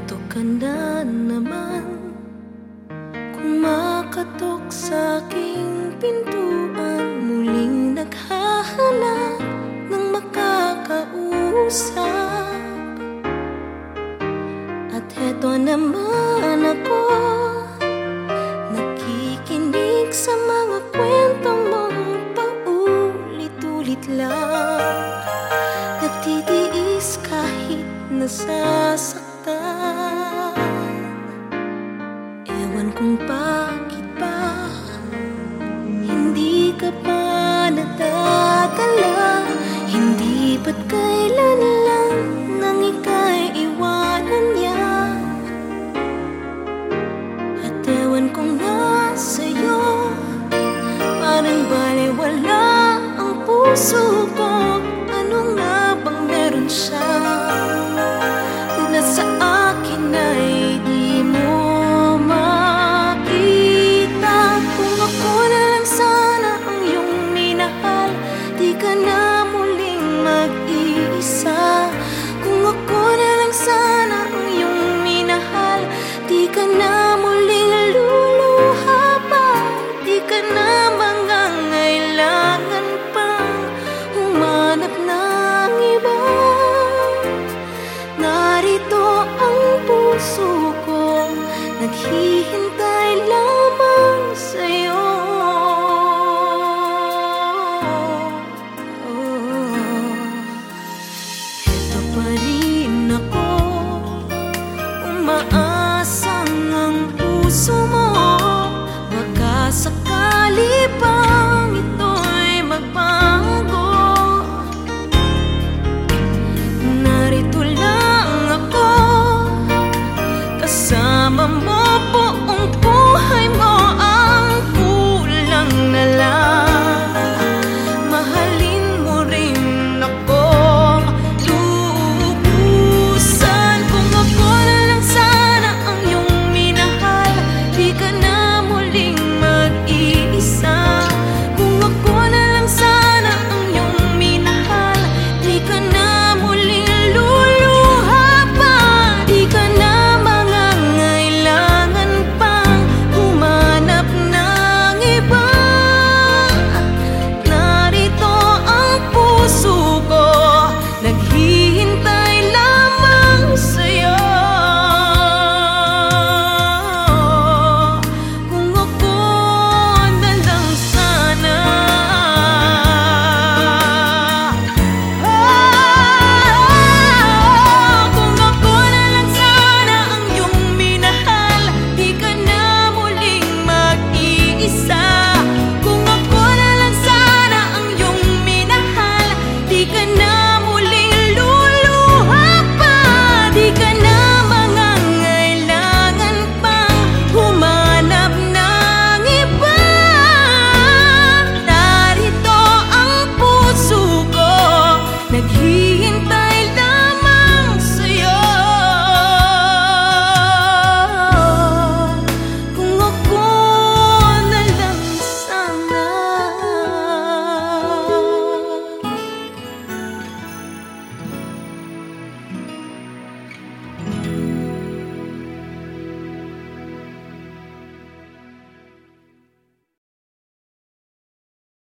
Eto ka na naman Kumakatok sa aking pintuan. Muling naghahanap ng makakausap. At eto naman ako Nakikinig sa mga kwento mong paulit-ulit lang. Nagtitiis kahit nasasaktan kung bakit ba Hindi ka pa nadadala Hindi ba't kailan lang Nang ika'y iwanan niya? At ewan kung nasa'yo Parang baliwala ang puso ko na muling mag-iisa. Kung ako na lang sana ang iyong minahal Di ka na muling luluha pa. Di ka na mangangailangan pang Humanap ng iba. Narito ang puso ko Naghihintay